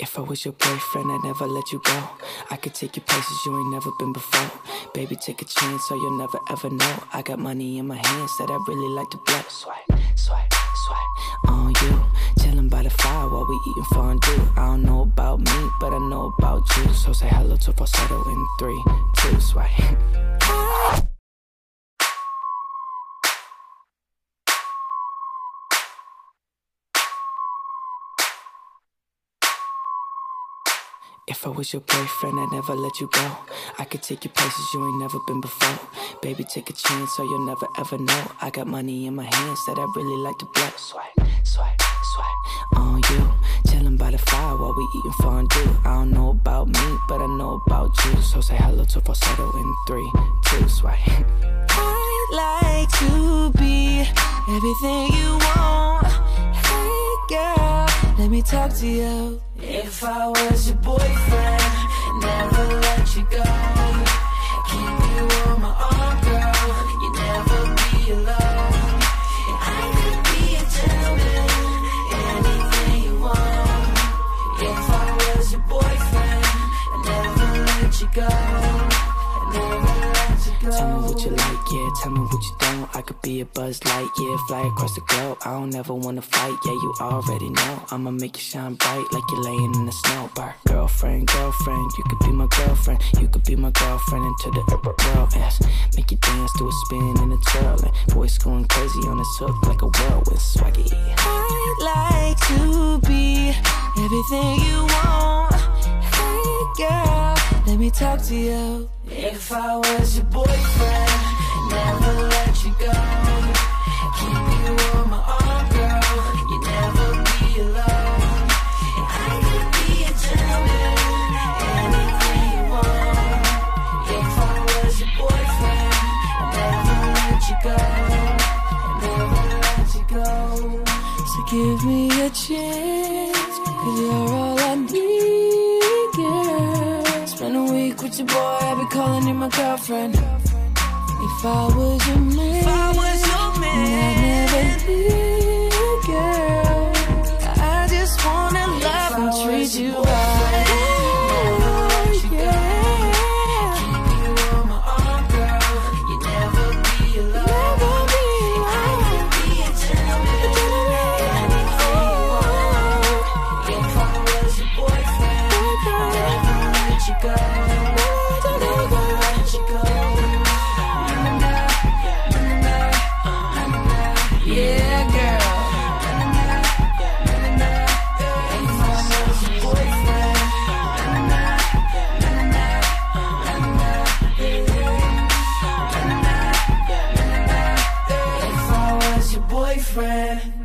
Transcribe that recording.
If I was your boyfriend, I'd never let you go. I could take you places you ain't never been before. Baby, take a chance so you'll never ever know. I got money in my hands that I really like to blow. Swipe, swipe, swipe on you. Chilling by the fire while we eating fondue. I don't know about me, but I know about you. So say hello to falsetto in three, two, swipe. If I was your boyfriend, I'd never let you go. I could take you places you ain't never been before. Baby, take a chance so you'll never ever know. I got money in my hands that I really like to blow. Swipe, swipe, swipe on you. Chilling by the fire while we eating fondue. I don't know about me, but I know about you. So say hello to falsetto in three, two, swipe. I'd like to be everything you talk to you. If I was your boyfriend, never let you go. Keep you on my arm, girl. You'd never be alone. I could be a gentleman, anything you want. If I was your boyfriend, never let you go. Yeah. Tell me what you don't. I could be a Buzz Lightyear. Fly across the globe. I don't ever wanna fight, yeah. You already know. I'ma make you shine bright like you're laying in the snow. Bar. Girlfriend, girlfriend, you could be my girlfriend. You could be my girlfriend into the upper world. Yes. Make you dance to a spin and a twirl. And going crazy on this hook like a whirlwind swaggy. I'd like to be everything you want. Hey girl, let me talk to you. If I was your boyfriend, give me a chance, cause you're all I need, girl. Spend a week with your boy, I'll be calling you my girlfriend. If I was your man, if I was your man, I'd never leave, girl. I just wanna love and treat you right. Your boyfriend.